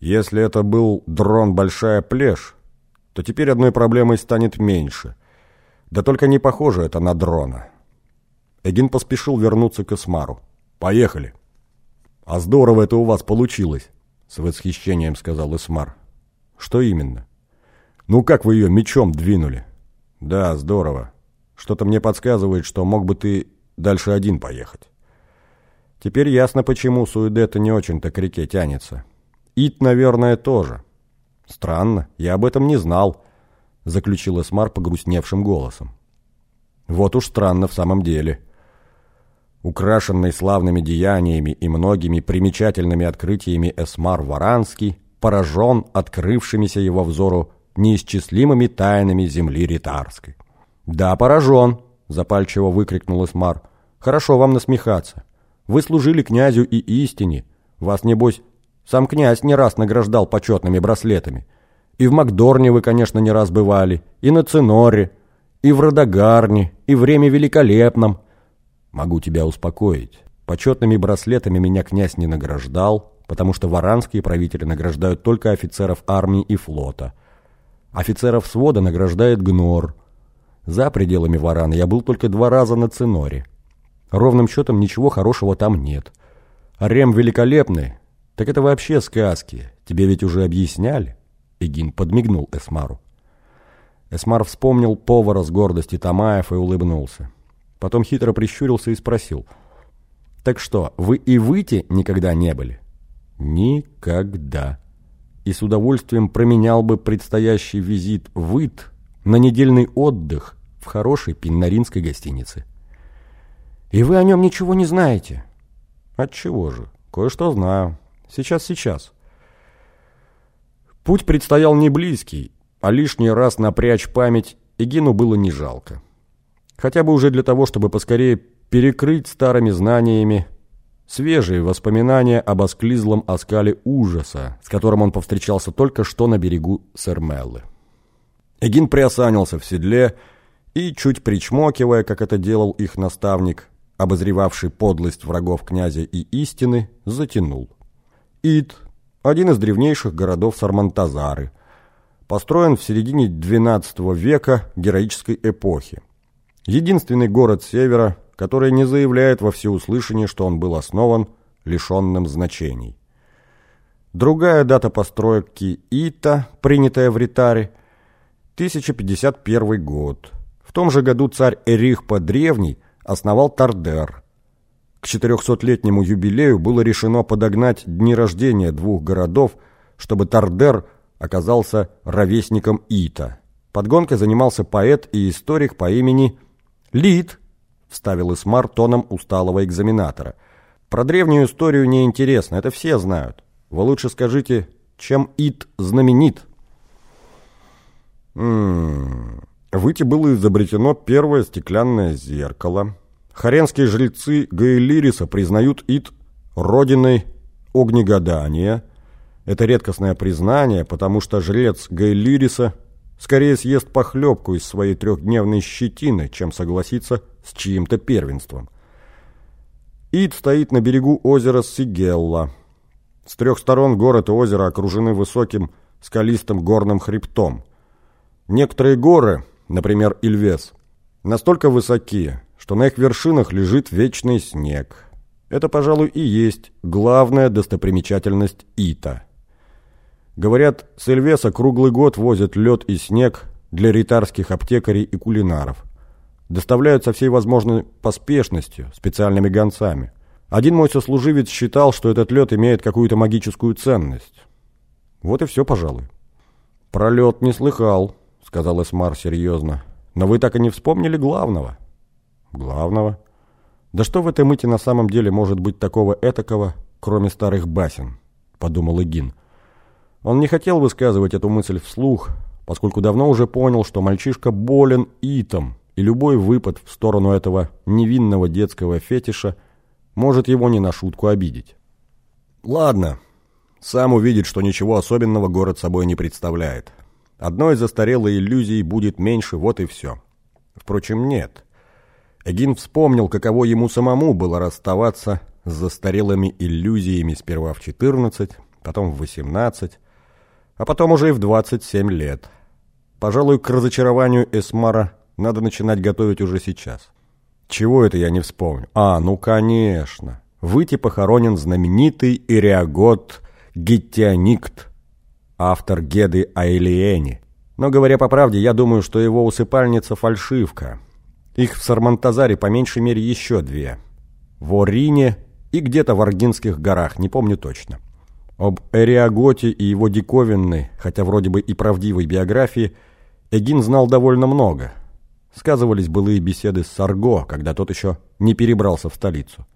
Если это был дрон «Большая плешь», то теперь одной проблемой станет меньше. Да только не похоже это на дрона. Эгин поспешил вернуться к Эсмару. «Поехали!» «А здорово это у вас получилось!» С восхищением сказал Эсмар. «Что именно?» «Ну как вы ее мечом двинули?» «Да, здорово. Что-то мне подсказывает, что мог бы ты дальше один поехать». Теперь ясно, почему Суэдета не очень-то к реке тянется. Ит, наверное, тоже. Странно, я об этом не знал, заключил Эсмар погрустневшим голосом. Вот уж странно в самом деле. Украшенный славными деяниями и многими примечательными открытиями Эсмар Варанский поражен открывшимися его взору неисчислимыми тайнами земли Ритарской. «Да, поражен!» — запальчиво выкрикнул Эсмар. «Хорошо вам насмехаться. Вы служили князю и истине. Вас, небось, сам князь не раз награждал почетными браслетами. И в Макдорне вы, конечно, не раз бывали, и на Циноре, и в Родогарне, и в время великолепном. Могу тебя успокоить. Почетными браслетами меня князь не награждал, потому что варанские правители награждают только офицеров армии и флота. Офицеров свода награждает Гнор. За пределами Варана я был только два раза на Циноре. Ровным счетом ничего хорошего там нет. Рем великолепный, так это вообще сказки. Тебе ведь уже объясняли. Эгин подмигнул Эсмару. Эсмар вспомнил повара с гордости Тамаев и улыбнулся. Потом хитро прищурился и спросил. «Так что, вы и выйти никогда не были?» «Никогда». И с удовольствием променял бы предстоящий визит в Ит на недельный отдых в хорошей пиннаринской гостинице. «И вы о нем ничего не знаете?» «Отчего же? Кое-что знаю. Сейчас, сейчас». Путь предстоял не близкий, а лишний раз напрячь память Эгину было не жалко. Хотя бы уже для того, чтобы поскорее перекрыть старыми знаниями свежие воспоминания об осклизлом оскале ужаса, с которым он повстречался только что на берегу Сермеллы. Эгин приосанился в седле и, чуть причмокивая, как это делал их наставник, обозревавший подлость врагов князя и истины, затянул. Ид, один из древнейших городов Сармантазары, построен в середине XII века героической эпохи. Единственный город севера, который не заявляет во всеуслышание, что он был основан лишенным значений. Другая дата постройки Ита, принятая в Ритаре, 1051 год. В том же году царь Эрих Подревний основал Тардер. К 400-летнему юбилею было решено подогнать дни рождения двух городов, чтобы Тардер оказался ровесником Ита. Подгонкой занимался поэт и историк по имени Лид, вставил Исмар тоном усталого экзаменатора. Про древнюю историю не интересно, это все знают. Вы лучше скажите, чем Ит знаменит? М в Ите было изобретено первое стеклянное зеркало. Харенские жрецы Гаэлириса признают Ит родиной огнегадания. Это редкостное признание, потому что жрец Гаэлириса скорее съест похлебку из своей трехдневной щетины, чем согласится с чьим-то первенством. Ит стоит на берегу озера Сигелла. С трех сторон город и озеро окружены высоким скалистым горным хребтом. Некоторые горы например, Ильвес, настолько высоки, что на их вершинах лежит вечный снег. Это, пожалуй, и есть главная достопримечательность Ита. Говорят, с Эльвеса круглый год возят лед и снег для ритарских аптекарей и кулинаров. Доставляют со всей возможной поспешностью, специальными гонцами. Один мой сослуживец считал, что этот лед имеет какую-то магическую ценность. Вот и все, пожалуй. Про лед не слыхал, — сказал Эсмар серьезно. «Но вы так и не вспомнили главного». «Главного?» «Да что в этой мыте на самом деле может быть такого этакого, кроме старых басен?» — подумал Игин. Он не хотел высказывать эту мысль вслух, поскольку давно уже понял, что мальчишка болен итом, и любой выпад в сторону этого невинного детского фетиша может его не на шутку обидеть. «Ладно, сам увидит, что ничего особенного город собой не представляет. Одной застарелой иллюзией будет меньше, вот и все. Впрочем, нет. Эгин вспомнил, каково ему самому было расставаться с застарелыми иллюзиями сперва в 14, потом в 18, а потом уже и в 27 лет. Пожалуй, к разочарованию Эсмара надо начинать готовить уже сейчас. Чего это я не вспомню? А, ну конечно. Выйти похоронен знаменитый Иреагот Гиттианикт, автор Геды Айлиени. Но, говоря по правде, я думаю, что его усыпальница – фальшивка. Их в Сармантазаре по меньшей мере еще две. В Орине и где-то в Аргинских горах, не помню точно. Об Эриаготе и его диковинной, хотя вроде бы и правдивой биографии, Эгин знал довольно много. Сказывались былые беседы с Сарго, когда тот еще не перебрался в столицу.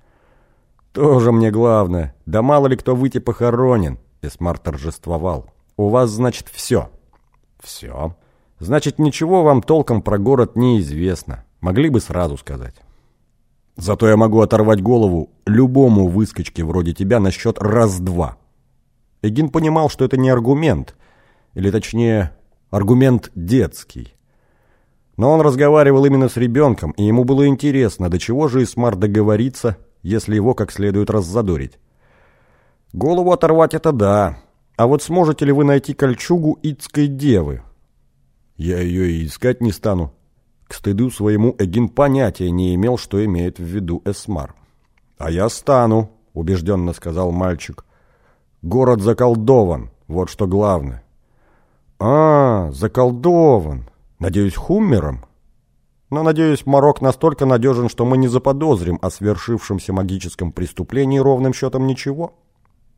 «Тоже мне главное. Да мало ли кто выйти похоронен!» Эсмар торжествовал. «У вас, значит, все». «Все. Значит, ничего вам толком про город неизвестно. Могли бы сразу сказать». «Зато я могу оторвать голову любому выскочке вроде тебя насчет раз-два». Эгин понимал, что это не аргумент, или точнее, аргумент детский. Но он разговаривал именно с ребенком, и ему было интересно, до чего же Исмар договорится если его как следует раззадорить. Голову оторвать это да, а вот сможете ли вы найти кольчугу Ицкой девы? Я ее и искать не стану. К стыду своему Эгин понятия не имел, что имеет в виду Эсмар. А я стану, убежденно сказал мальчик. Город заколдован, вот что главное. А, заколдован. Надеюсь, Хуммером? Но, надеюсь, Марок настолько надежен, что мы не заподозрим о свершившемся магическом преступлении ровным счетом ничего.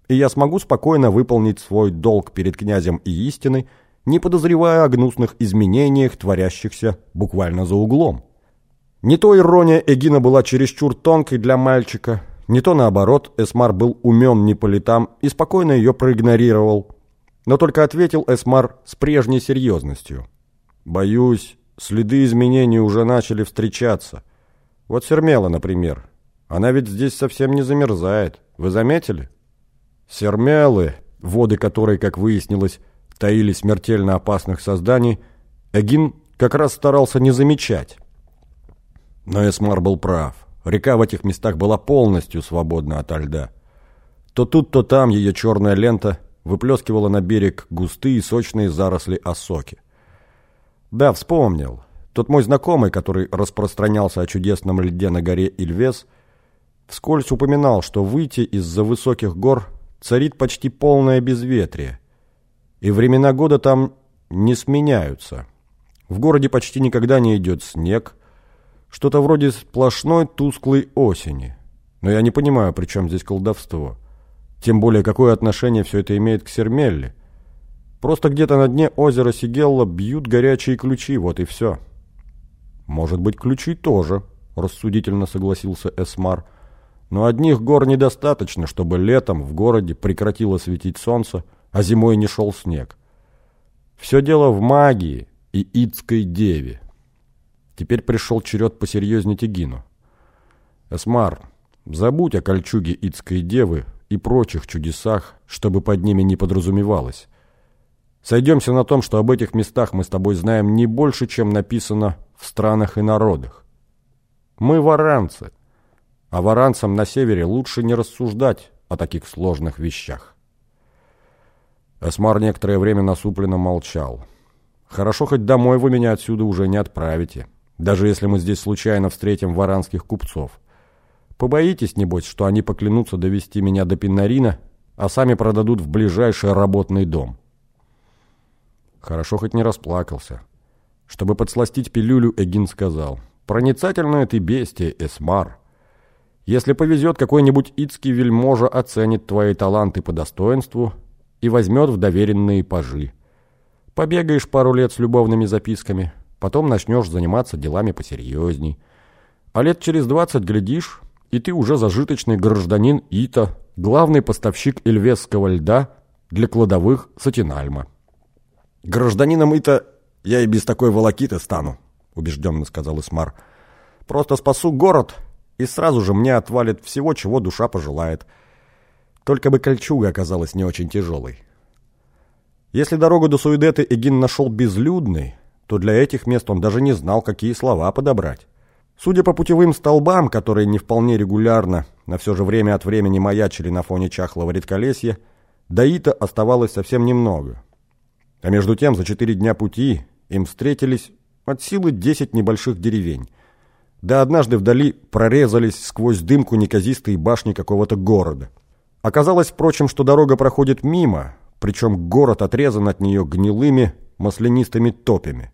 И я смогу спокойно выполнить свой долг перед князем и истиной, не подозревая о гнусных изменениях, творящихся буквально за углом. Не то ирония Эгина была чересчур тонкой для мальчика, не то наоборот, Эсмар был умен не по летам и спокойно ее проигнорировал. Но только ответил Эсмар с прежней серьезностью. «Боюсь, следы изменений уже начали встречаться. Вот Сермела, например. Она ведь здесь совсем не замерзает. Вы заметили? Сермелы, воды которой, как выяснилось, таили смертельно опасных созданий, Эгин как раз старался не замечать. Но Эсмар был прав. Река в этих местах была полностью свободна от льда. То тут, то там ее черная лента выплескивала на берег густые сочные заросли осоки. Да, вспомнил. Тот мой знакомый, который распространялся о чудесном льде на горе Ильвес, вскользь упоминал, что выйти из-за высоких гор царит почти полное безветрие, и времена года там не сменяются. В городе почти никогда не идет снег, что-то вроде сплошной тусклой осени. Но я не понимаю, при чем здесь колдовство. Тем более, какое отношение все это имеет к Сермелле. Просто где-то на дне озера Сигелла бьют горячие ключи, вот и все. Может быть, ключи тоже, рассудительно согласился Эсмар. Но одних гор недостаточно, чтобы летом в городе прекратило светить солнце, а зимой не шел снег. Все дело в магии и идской деве. Теперь пришел черед посерьезнее Тигину. Эсмар, забудь о кольчуге идской девы и прочих чудесах, чтобы под ними не подразумевалось. Сойдемся на том, что об этих местах мы с тобой знаем не больше, чем написано в странах и народах. Мы варанцы, а варанцам на севере лучше не рассуждать о таких сложных вещах. Эсмар некоторое время насупленно молчал. «Хорошо, хоть домой вы меня отсюда уже не отправите, даже если мы здесь случайно встретим варанских купцов. Побоитесь, небось, что они поклянутся довести меня до Пинарина, а сами продадут в ближайший работный дом». Хорошо хоть не расплакался. Чтобы подсластить пилюлю, Эгин сказал. «Проницательная ты бестия, Эсмар. Если повезет, какой-нибудь ицкий вельможа оценит твои таланты по достоинству и возьмет в доверенные пажи. Побегаешь пару лет с любовными записками, потом начнешь заниматься делами посерьезней. А лет через двадцать глядишь, и ты уже зажиточный гражданин Ита, главный поставщик эльвесского льда для кладовых Сатинальма. «Гражданином это я и без такой волокиты стану», — убежденно сказал Исмар. «Просто спасу город, и сразу же мне отвалит всего, чего душа пожелает. Только бы кольчуга оказалась не очень тяжелой. Если дорогу до Суидеты Эгин нашел безлюдной, то для этих мест он даже не знал, какие слова подобрать. Судя по путевым столбам, которые не вполне регулярно, но все же время от времени маячили на фоне чахлого редколесья, Даита оставалось совсем немного. А между тем, за четыре дня пути им встретились от силы десять небольших деревень. Да однажды вдали прорезались сквозь дымку неказистые башни какого-то города – Оказалось, впрочем, что дорога проходит мимо, причем город отрезан от нее гнилыми маслянистыми топями.